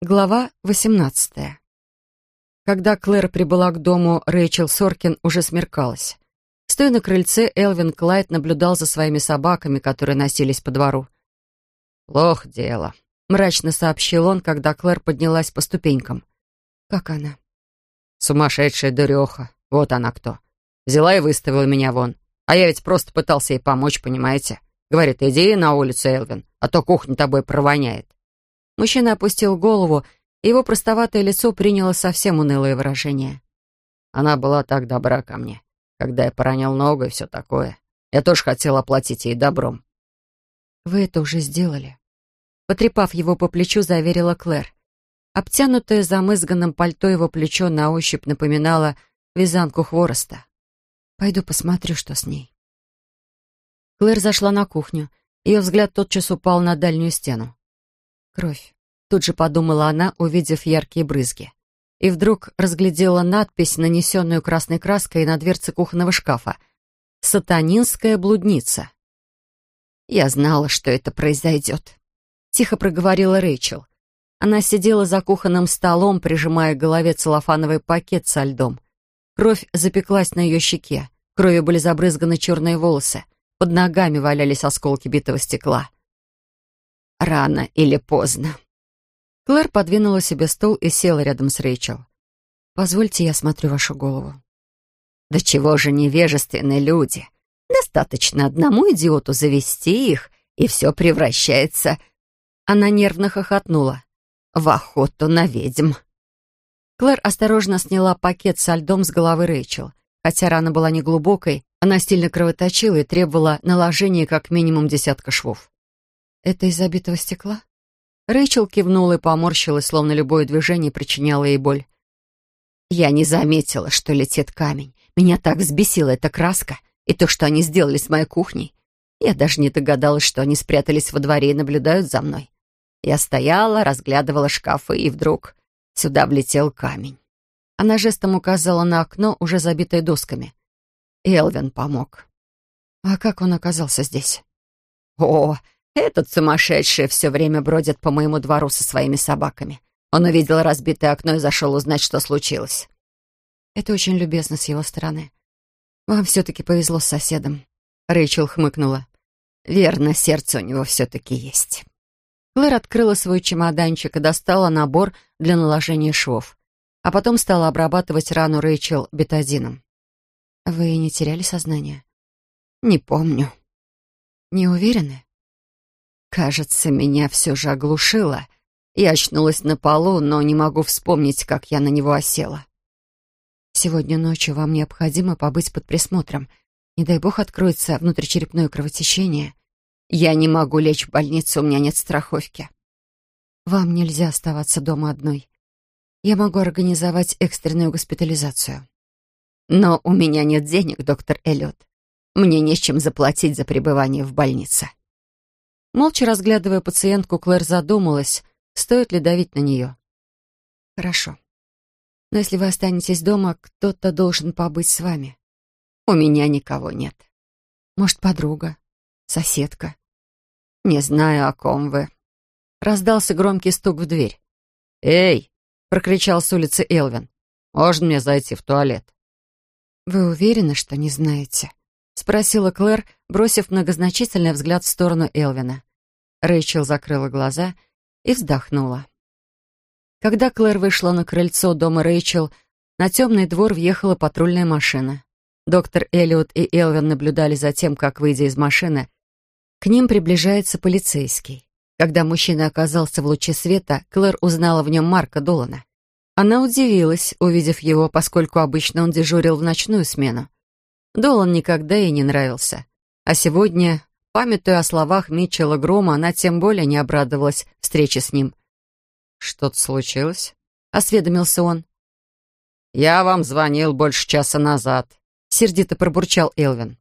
Глава 18. Когда Клэр прибыла к дому, Рэйчел Соркин уже смеркалась. Стоя на крыльце, Элвин Клайд наблюдал за своими собаками, которые носились по двору. «Плохо дело», — мрачно сообщил он, когда Клэр поднялась по ступенькам. «Как она?» «Сумасшедшая дуреха. Вот она кто. Взяла и выставила меня вон. А я ведь просто пытался ей помочь, понимаете? Говорит, иди на улицу, Элвин, а то кухня тобой провоняет. Мужчина опустил голову, и его простоватое лицо приняло совсем унылое выражение. Она была так добра ко мне, когда я поранил ногу и все такое. Я тоже хотел оплатить ей добром. «Вы это уже сделали?» Потрепав его по плечу, заверила Клэр. Обтянутое замызганным пальто его плечо на ощупь напоминало вязанку хвороста. «Пойду посмотрю, что с ней». Клэр зашла на кухню. Ее взгляд тотчас упал на дальнюю стену. Кровь. Тут же подумала она, увидев яркие брызги. И вдруг разглядела надпись, нанесенную красной краской на дверце кухонного шкафа. «Сатанинская блудница». «Я знала, что это произойдет», — тихо проговорила Рэйчел. Она сидела за кухонным столом, прижимая к голове целлофановый пакет со льдом. Кровь запеклась на ее щеке. Кровью были забрызганы черные волосы. Под ногами валялись осколки битого стекла рано или поздно». Клэр подвинула себе стул и села рядом с Рэйчел. «Позвольте, я смотрю вашу голову». «Да чего же невежественные люди? Достаточно одному идиоту завести их, и все превращается...» Она нервно хохотнула. «В охоту на ведьм». Клэр осторожно сняла пакет со льдом с головы Рэйчел. Хотя рана была неглубокой, она стильно кровоточила и требовала наложения как минимум десятка швов. «Это из забитого стекла?» Рэйчел кивнула и поморщилась, словно любое движение причиняло ей боль. «Я не заметила, что летит камень. Меня так взбесила эта краска и то, что они сделали с моей кухней. Я даже не догадалась, что они спрятались во дворе и наблюдают за мной. Я стояла, разглядывала шкафы, и вдруг сюда влетел камень. Она жестом указала на окно, уже забитое досками. Элвин помог. «А как он оказался здесь?» «О, этот сумасшедший все время бродит по моему двору со своими собаками. Он увидел разбитое окно и зашел узнать, что случилось. Это очень любезно с его стороны. Вам все-таки повезло с соседом. Рэйчел хмыкнула. Верно, сердце у него все-таки есть. Клэр открыла свой чемоданчик и достала набор для наложения швов. А потом стала обрабатывать рану Рэйчел бетадином. «Вы не теряли сознание?» «Не помню». «Не уверены?» Кажется, меня все же оглушило. Я очнулась на полу, но не могу вспомнить, как я на него осела. Сегодня ночью вам необходимо побыть под присмотром. Не дай бог откроется внутричерепное кровотечение. Я не могу лечь в больницу, у меня нет страховки. Вам нельзя оставаться дома одной. Я могу организовать экстренную госпитализацию. Но у меня нет денег, доктор Эллиот. Мне не с чем заплатить за пребывание в больнице. Молча разглядывая пациентку, Клэр задумалась, стоит ли давить на нее. «Хорошо. Но если вы останетесь дома, кто-то должен побыть с вами. У меня никого нет. Может, подруга, соседка?» «Не знаю, о ком вы». Раздался громкий стук в дверь. «Эй!» — прокричал с улицы Элвин. «Можно мне зайти в туалет?» «Вы уверены, что не знаете?» — спросила Клэр, бросив многозначительный взгляд в сторону Элвина. Рэйчел закрыла глаза и вздохнула. Когда Клэр вышла на крыльцо дома Рэйчел, на темный двор въехала патрульная машина. Доктор Эллиот и Элвин наблюдали за тем, как, выйдя из машины, к ним приближается полицейский. Когда мужчина оказался в луче света, Клэр узнала в нем Марка Долана. Она удивилась, увидев его, поскольку обычно он дежурил в ночную смену. Долан никогда ей не нравился. А сегодня, памятуя о словах Митчелла Грома, она тем более не обрадовалась встрече с ним. «Что-то случилось?» — осведомился он. «Я вам звонил больше часа назад», — сердито пробурчал Элвин.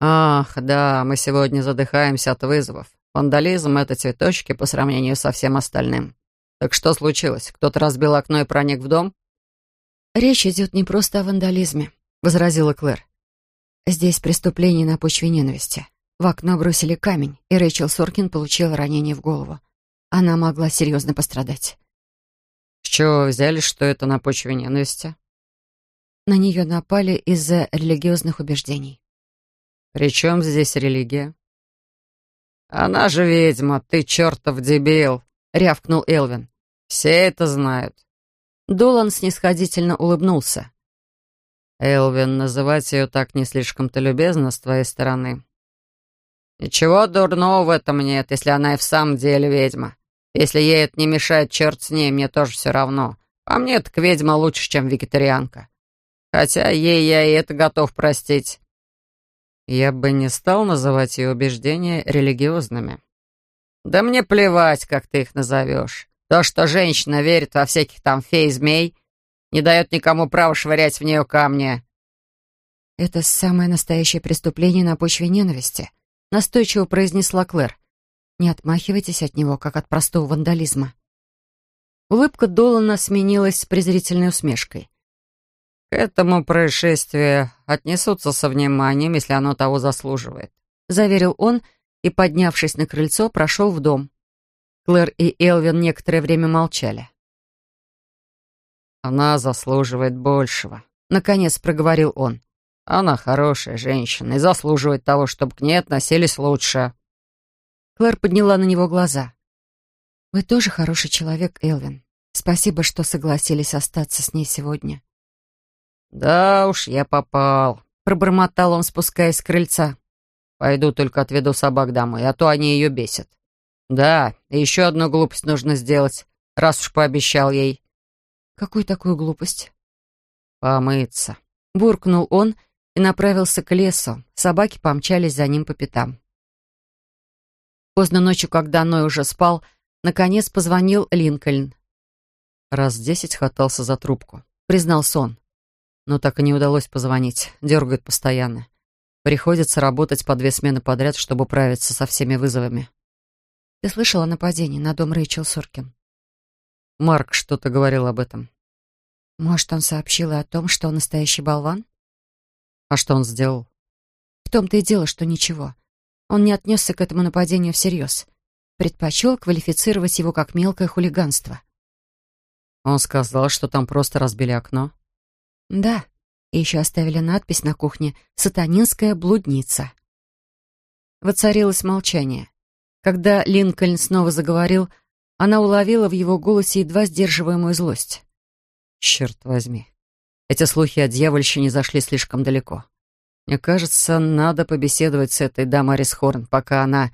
«Ах, да, мы сегодня задыхаемся от вызовов. Вандализм — это цветочки по сравнению со всем остальным. Так что случилось? Кто-то разбил окно и проник в дом?» «Речь идет не просто о вандализме», — возразила Клэр. Здесь преступление на почве ненависти. В окно бросили камень, и Рэйчел Соркин получила ранение в голову. Она могла серьезно пострадать. С чего вы взяли, что это на почве ненависти? На нее напали из-за религиозных убеждений. «При чем здесь религия?» «Она же ведьма, ты чертов дебил!» — рявкнул Элвин. «Все это знают». Долан снисходительно улыбнулся. «Элвин, называть ее так не слишком-то любезно с твоей стороны». «Ничего дурного в этом нет, если она и в самом деле ведьма. Если ей это не мешает, черт с ней, мне тоже все равно. По мне так ведьма лучше, чем вегетарианка. Хотя ей я и это готов простить. Я бы не стал называть ее убеждения религиозными. Да мне плевать, как ты их назовешь. То, что женщина верит во всяких там фей-змей, не дает никому права швырять в нее камни. Это самое настоящее преступление на почве ненависти, настойчиво произнесла Клэр. Не отмахивайтесь от него, как от простого вандализма. Улыбка Долана сменилась презрительной усмешкой. К этому происшествию отнесутся со вниманием, если оно того заслуживает», — заверил он и, поднявшись на крыльцо, прошел в дом. Клэр и Элвин некоторое время молчали. «Она заслуживает большего», — наконец проговорил он. «Она хорошая женщина и заслуживает того, чтобы к ней относились лучше». Клэр подняла на него глаза. «Вы тоже хороший человек, Элвин. Спасибо, что согласились остаться с ней сегодня». «Да уж, я попал», — пробормотал он, спускаясь с крыльца. «Пойду только отведу собак домой, а то они ее бесят». «Да, и еще одну глупость нужно сделать, раз уж пообещал ей». «Какую такую глупость?» «Помыться», — буркнул он и направился к лесу. Собаки помчались за ним по пятам. Поздно ночью, когда Ной уже спал, наконец позвонил Линкольн. «Раз десять хватался за трубку», — признался он но так и не удалось позвонить. Дергает постоянно. Приходится работать по две смены подряд, чтобы управиться со всеми вызовами. Ты слышал о нападении на дом Рэйчел Соркин? Марк что-то говорил об этом. Может, он сообщил и о том, что он настоящий болван? А что он сделал? В том-то и дело, что ничего. Он не отнесся к этому нападению всерьез. Предпочел квалифицировать его как мелкое хулиганство. Он сказал, что там просто разбили окно. Да, и еще оставили надпись на кухне «Сатанинская блудница». Воцарилось молчание. Когда Линкольн снова заговорил, она уловила в его голосе едва сдерживаемую злость. «Черт возьми, эти слухи о дьявольщине зашли слишком далеко. Мне кажется, надо побеседовать с этой дамой Рисхорн, пока она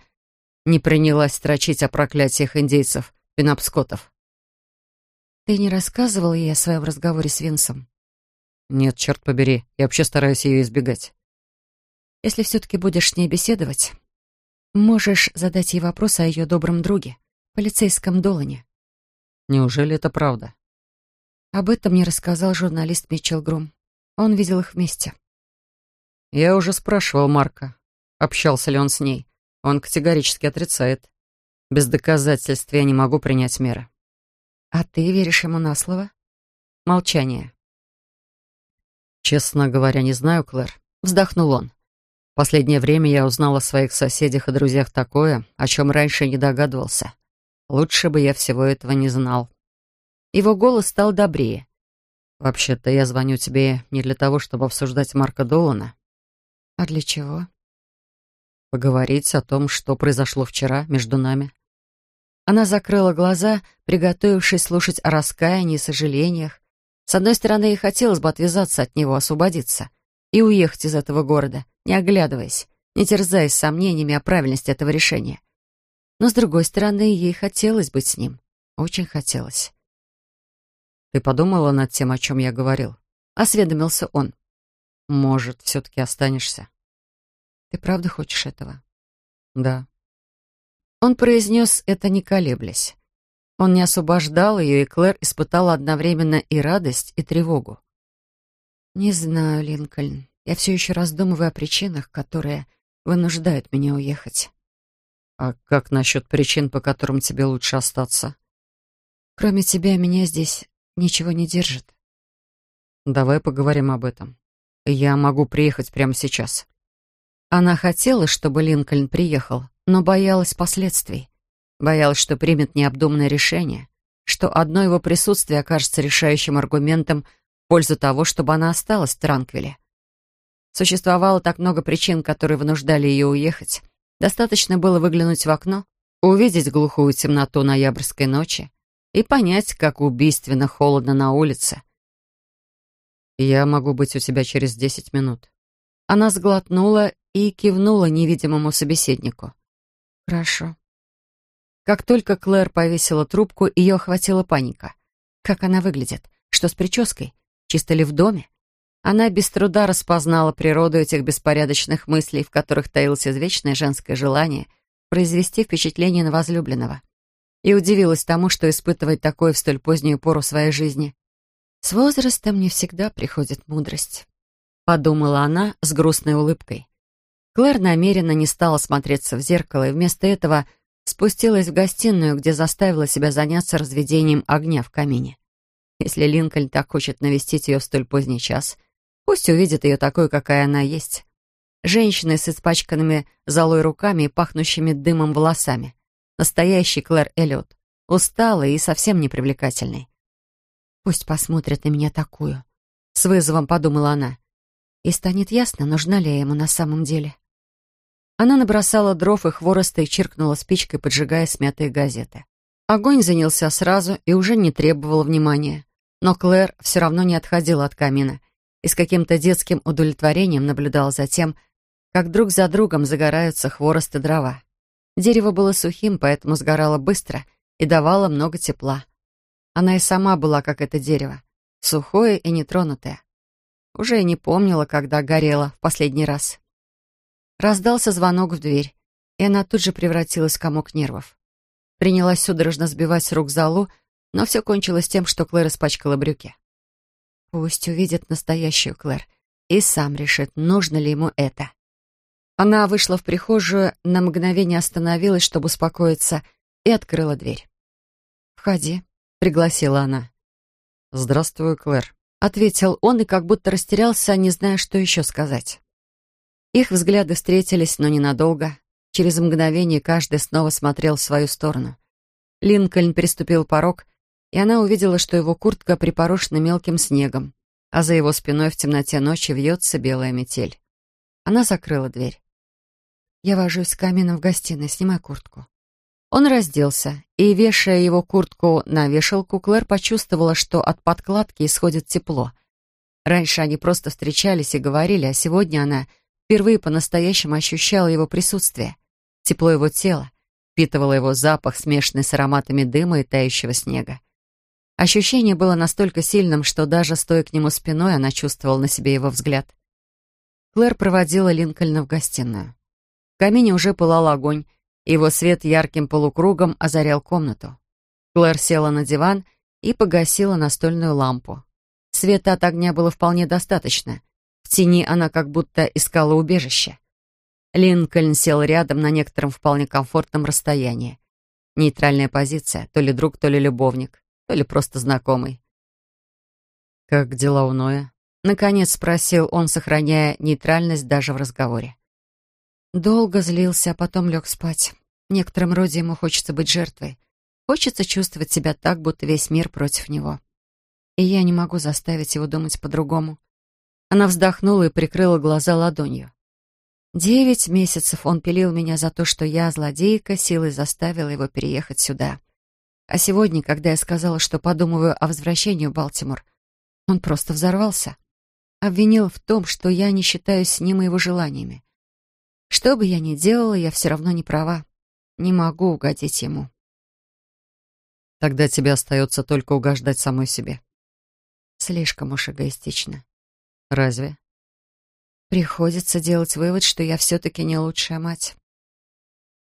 не принялась строчить о проклятиях индейцев, пинапскотов. «Ты не рассказывал ей о своем разговоре с Винсом?» «Нет, черт побери, я вообще стараюсь ее избегать». «Если все-таки будешь с ней беседовать, можешь задать ей вопрос о ее добром друге, полицейском Долане». «Неужели это правда?» Об этом мне рассказал журналист Митчелл Грум. Он видел их вместе. Я уже спрашивал Марка, общался ли он с ней. Он категорически отрицает. Без доказательств я не могу принять меры. А ты веришь ему на слово? Молчание. «Честно говоря, не знаю, Клэр», — вздохнул он. «В последнее время я узнал о своих соседях и друзьях такое, о чем раньше не догадывался. Лучше бы я всего этого не знал». Его голос стал добрее. «Вообще-то я звоню тебе не для того, чтобы обсуждать Марка Долана». «А для чего?» «Поговорить о том, что произошло вчера между нами». Она закрыла глаза, приготовившись слушать о раскаянии и сожалениях, с одной стороны, ей хотелось бы отвязаться от него, освободиться и уехать из этого города, не оглядываясь, не терзаясь сомнениями о правильности этого решения. Но с другой стороны, ей хотелось быть с ним. Очень хотелось. «Ты подумала над тем, о чем я говорил?» — осведомился он. «Может, все-таки останешься?» «Ты правда хочешь этого?» «Да». Он произнес это, не колеблясь. Он не освобождал ее, и Клэр испытала одновременно и радость, и тревогу. «Не знаю, Линкольн. Я все еще раздумываю о причинах, которые вынуждают меня уехать». «А как насчет причин, по которым тебе лучше остаться?» «Кроме тебя, меня здесь ничего не держит». «Давай поговорим об этом. Я могу приехать прямо сейчас». Она хотела, чтобы Линкольн приехал, но боялась последствий. Боялась, что примет необдуманное решение, что одно его присутствие окажется решающим аргументом в пользу того, чтобы она осталась в Транквиле. Существовало так много причин, которые вынуждали ее уехать. Достаточно было выглянуть в окно, увидеть глухую темноту ноябрьской ночи и понять, как убийственно холодно на улице. «Я могу быть у тебя через десять минут». Она сглотнула и кивнула невидимому собеседнику. «Хорошо». Как только Клэр повесила трубку, ее охватила паника. Как она выглядит? Что с прической? Чисто ли в доме? Она без труда распознала природу этих беспорядочных мыслей, в которых таилось извечное женское желание произвести впечатление на возлюбленного. И удивилась тому, что испытывать такое в столь позднюю пору своей жизни. «С возрастом не всегда приходит мудрость», — подумала она с грустной улыбкой. Клэр намеренно не стала смотреться в зеркало и вместо этого спустилась в гостиную, где заставила себя заняться разведением огня в камине. Если Линкольн так хочет навестить ее в столь поздний час — Пусть увидит ее такой, какая она есть. Женщины с испачканными золой руками и пахнущими дымом волосами. Настоящий Клэр Эллиот. Усталый и совсем непривлекательный. «Пусть посмотрят на меня такую», — с вызовом подумала она. «И станет ясно, нужна ли я ему на самом деле». Она набросала дров и хвороста и чиркнула спичкой, поджигая смятые газеты. Огонь занялся сразу и уже не требовал внимания. Но Клэр все равно не отходила от камина и с каким-то детским удовлетворением наблюдал за тем, как друг за другом загораются хворост и дрова. Дерево было сухим, поэтому сгорало быстро и давало много тепла. Она и сама была как это дерево, сухое и нетронутое. Уже и не помнила, когда горела в последний раз. Раздался звонок в дверь, и она тут же превратилась в комок нервов. Принялась судорожно сбивать с рук залу, но все кончилось тем, что Клэр испачкала брюки. Пусть увидит настоящую Клэр и сам решит, нужно ли ему это. Она вышла в прихожую, на мгновение остановилась, чтобы успокоиться, и открыла дверь. «Входи», — пригласила она. «Здравствуй, Клэр», — ответил он и как будто растерялся, не зная, что еще сказать. Их взгляды встретились, но ненадолго. Через мгновение каждый снова смотрел в свою сторону. Линкольн приступил порог, и она увидела, что его куртка припорошена мелким снегом, а за его спиной в темноте ночи вьется белая метель. Она закрыла дверь. «Я вожусь с камином в гостиной, снимай куртку». Он разделся, и, вешая его куртку на вешалку, Клэр почувствовала, что от подкладки исходит тепло. Раньше они просто встречались и говорили, а сегодня она впервые по-настоящему ощущала его присутствие, тепло его тела, впитывала его запах, смешанный с ароматами дыма и тающего снега. Ощущение было настолько сильным, что даже стоя к нему спиной, она чувствовала на себе его взгляд. Клэр проводила Линкольна в гостиную. Камине уже пылал огонь, и его свет ярким полукругом озарял комнату. Клэр села на диван и погасила настольную лампу. Света от огня было вполне достаточно. В тени она как будто искала убежище. Линкольн сел рядом на некотором вполне комфортном расстоянии. Нейтральная позиция, то ли друг, то ли любовник или просто знакомый. «Как дела у Ноя?» — наконец спросил он, сохраняя нейтральность даже в разговоре. Долго злился, а потом лег спать. В некотором роде ему хочется быть жертвой. Хочется чувствовать себя так, будто весь мир против него. И я не могу заставить его думать по-другому. Она вздохнула и прикрыла глаза ладонью. Девять месяцев он пилил меня за то, что я, злодейка, силой заставила его переехать сюда. А сегодня, когда я сказала, что подумываю о возвращении в Балтимор, он просто взорвался. Обвинил в том, что я не считаюсь с ним его желаниями. Что бы я ни делала, я все равно не права. Не могу угодить ему. Тогда тебе остается только угождать самой себе. Слишком уж эгоистично. Разве? Приходится делать вывод, что я все-таки не лучшая мать.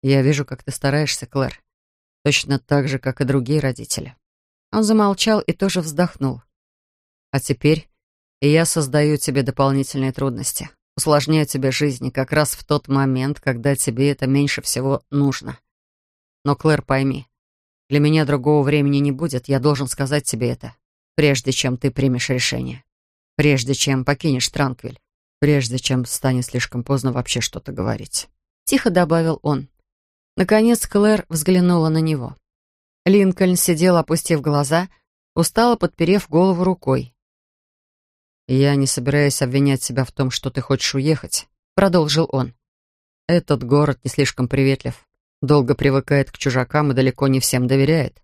Я вижу, как ты стараешься, Клэр. Точно так же, как и другие родители. Он замолчал и тоже вздохнул. А теперь я создаю тебе дополнительные трудности. Усложняю тебе жизнь как раз в тот момент, когда тебе это меньше всего нужно. Но, Клэр, пойми, для меня другого времени не будет, я должен сказать тебе это, прежде чем ты примешь решение. Прежде чем покинешь Транквиль. Прежде чем станет слишком поздно вообще что-то говорить. Тихо добавил он. Наконец Клэр взглянула на него. Линкольн сидел, опустив глаза, устало подперев голову рукой. «Я не собираюсь обвинять себя в том, что ты хочешь уехать», — продолжил он. «Этот город не слишком приветлив, долго привыкает к чужакам и далеко не всем доверяет.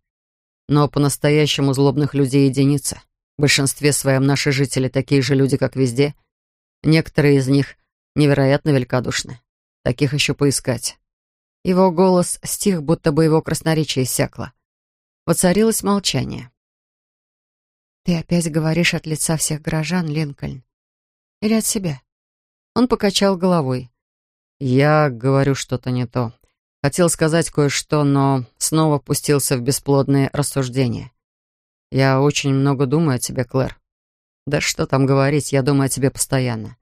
Но по-настоящему злобных людей единица. В большинстве своем наши жители такие же люди, как везде. Некоторые из них невероятно великодушны. Таких еще поискать». Его голос стих, будто бы его красноречие иссякло. Воцарилось молчание. «Ты опять говоришь от лица всех горожан, Линкольн? Или от себя?» Он покачал головой. «Я говорю что-то не то. Хотел сказать кое-что, но снова пустился в бесплодные рассуждения. Я очень много думаю о тебе, Клэр. Да что там говорить, я думаю о тебе постоянно.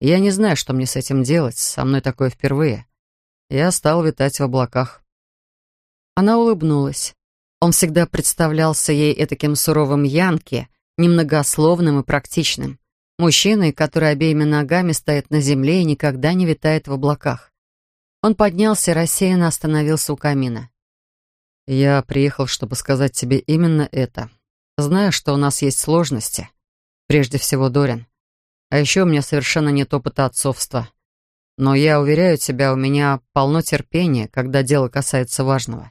Я не знаю, что мне с этим делать, со мной такое впервые. Я стал витать в облаках». Она улыбнулась. Он всегда представлялся ей этаким суровым янки, немногословным и практичным. Мужчиной, который обеими ногами стоит на земле и никогда не витает в облаках. Он поднялся рассеянно остановился у камина. «Я приехал, чтобы сказать тебе именно это. Знаю, что у нас есть сложности. Прежде всего, Дорин. А еще у меня совершенно нет опыта отцовства. Но я уверяю тебя, у меня полно терпения, когда дело касается важного».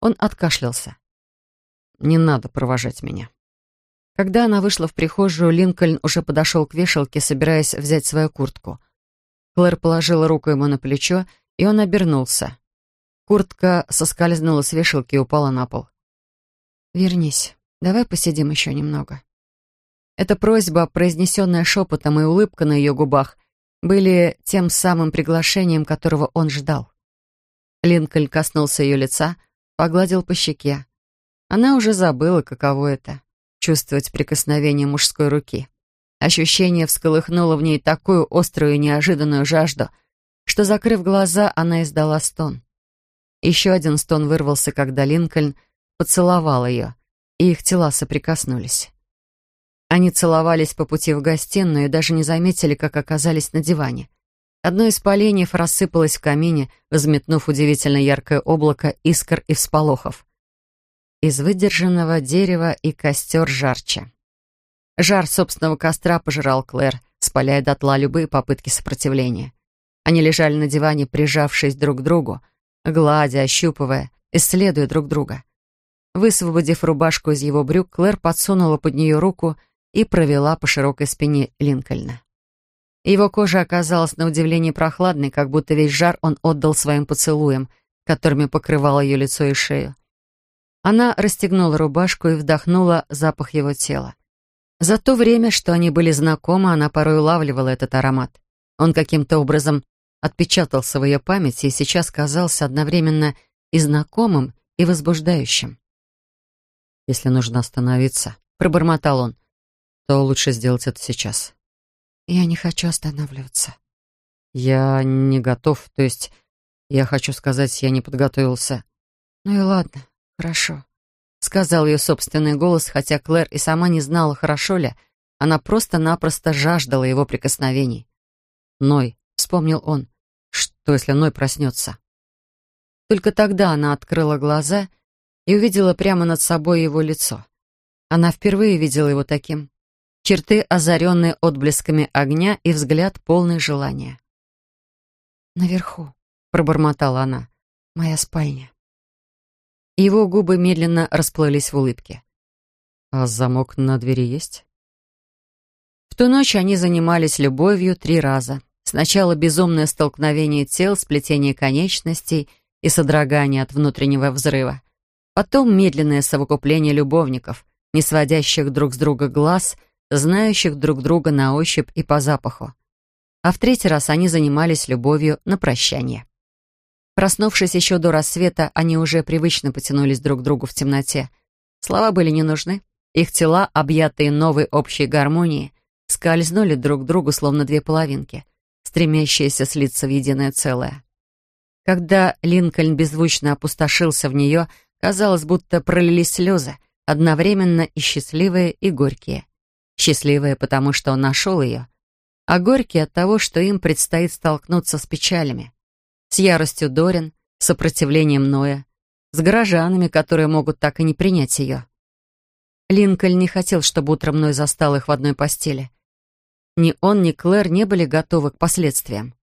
Он откашлялся. Не надо провожать меня». Когда она вышла в прихожую, Линкольн уже подошел к вешалке, собираясь взять свою куртку. Клэр положила руку ему на плечо, и он обернулся. Куртка соскользнула с вешалки и упала на пол. «Вернись, давай посидим еще немного». Эта просьба, произнесенная шепотом и улыбка на ее губах, были тем самым приглашением, которого он ждал. Линкольн коснулся ее лица, погладил по щеке. Она уже забыла, каково это — чувствовать прикосновение мужской руки. Ощущение всколыхнуло в ней такую острую и неожиданную жажду, что, закрыв глаза, она издала стон. Еще один стон вырвался, когда Линкольн поцеловал ее, и их тела соприкоснулись. Они целовались по пути в гостиную и даже не заметили, как оказались на диване. Одно из поленьев рассыпалось в камине, взметнув удивительно яркое облако искр и всполохов из выдержанного дерева и костер жарче. Жар собственного костра пожирал Клэр, спаляя дотла любые попытки сопротивления. Они лежали на диване, прижавшись друг к другу, гладя, ощупывая, исследуя друг друга. Высвободив рубашку из его брюк, Клэр подсунула под нее руку и провела по широкой спине Линкольна. Его кожа оказалась на удивление прохладной, как будто весь жар он отдал своим поцелуям, которыми покрывал ее лицо и шею. Она расстегнула рубашку и вдохнула запах его тела. За то время, что они были знакомы, она порой улавливала этот аромат. Он каким-то образом отпечатался в ее памяти и сейчас казался одновременно и знакомым, и возбуждающим. «Если нужно остановиться», — пробормотал он, — «то лучше сделать это сейчас». «Я не хочу останавливаться». «Я не готов, то есть я хочу сказать, я не подготовился». «Ну и ладно. «Хорошо», — сказал ее собственный голос, хотя Клэр и сама не знала, хорошо ли. Она просто-напросто жаждала его прикосновений. «Ной», — вспомнил он, — «что, если Ной проснется?» Только тогда она открыла глаза и увидела прямо над собой его лицо. Она впервые видела его таким. Черты, озаренные отблесками огня, и взгляд, полный желания. «Наверху», — пробормотала она, — «моя спальня». Его губы медленно расплылись в улыбке. «А замок на двери есть?» В ту ночь они занимались любовью три раза. Сначала безумное столкновение тел, сплетение конечностей и содрогание от внутреннего взрыва. Потом медленное совокупление любовников, не сводящих друг с друга глаз, знающих друг друга на ощупь и по запаху. А в третий раз они занимались любовью на прощание. Проснувшись еще до рассвета, они уже привычно потянулись друг к другу в темноте. Слова были не нужны. Их тела, объятые новой общей гармонией, скользнули друг к другу, словно две половинки, стремящиеся слиться в единое целое. Когда Линкольн беззвучно опустошился в нее, казалось, будто пролились слезы, одновременно и счастливые, и горькие. Счастливые, потому что он нашел ее, а горькие от того, что им предстоит столкнуться с печалями с яростью Дорин, сопротивлением Ноя, с горожанами, которые могут так и не принять ее. Линкольн не хотел, чтобы утром Ной застал их в одной постели. Ни он, ни Клэр не были готовы к последствиям.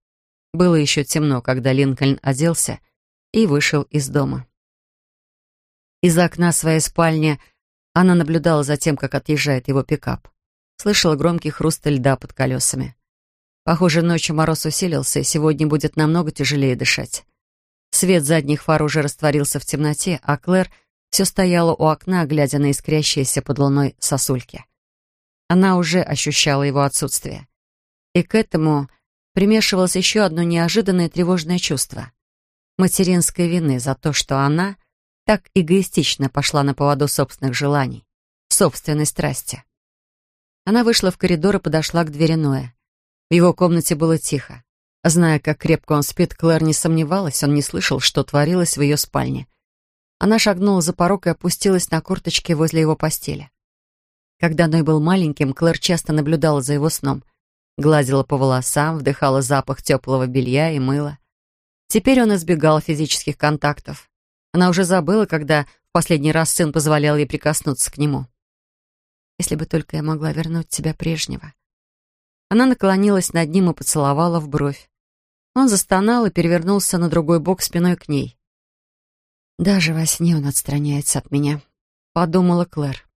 Было еще темно, когда Линкольн оделся и вышел из дома. Из окна своей спальни она наблюдала за тем, как отъезжает его пикап. Слышала громкий хруст льда под колесами. Похоже, ночью мороз усилился, и сегодня будет намного тяжелее дышать. Свет задних фар уже растворился в темноте, а Клэр — все стояла у окна, глядя на искрящиеся под луной сосульки. Она уже ощущала его отсутствие. И к этому примешивалось еще одно неожиданное тревожное чувство — материнской вины за то, что она так эгоистично пошла на поводу собственных желаний, собственной страсти. Она вышла в коридор и подошла к двери Ноя. В его комнате было тихо. Зная, как крепко он спит, Клэр не сомневалась, он не слышал, что творилось в ее спальне. Она шагнула за порог и опустилась на корточки возле его постели. Когда Ной был маленьким, Клэр часто наблюдала за его сном. Гладила по волосам, вдыхала запах теплого белья и мыла. Теперь он избегал физических контактов. Она уже забыла, когда в последний раз сын позволял ей прикоснуться к нему. «Если бы только я могла вернуть тебя прежнего». Она наклонилась над ним и поцеловала в бровь. Он застонал и перевернулся на другой бок спиной к ней. Даже во сне он отстраняется от меня, подумала Клэр.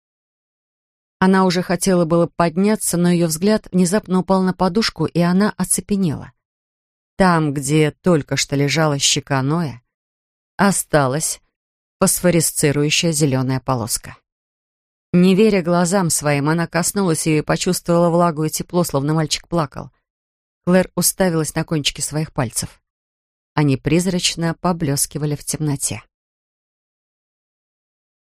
Она уже хотела было подняться, но ее взгляд внезапно упал на подушку, и она оцепенела. Там, где только что лежала щека Ноя, осталась фосфорисцирующая зеленая полоска. Не веря глазам своим, она коснулась ее и почувствовала влагу и тепло, словно мальчик плакал. Клэр уставилась на кончики своих пальцев. Они призрачно поблескивали в темноте.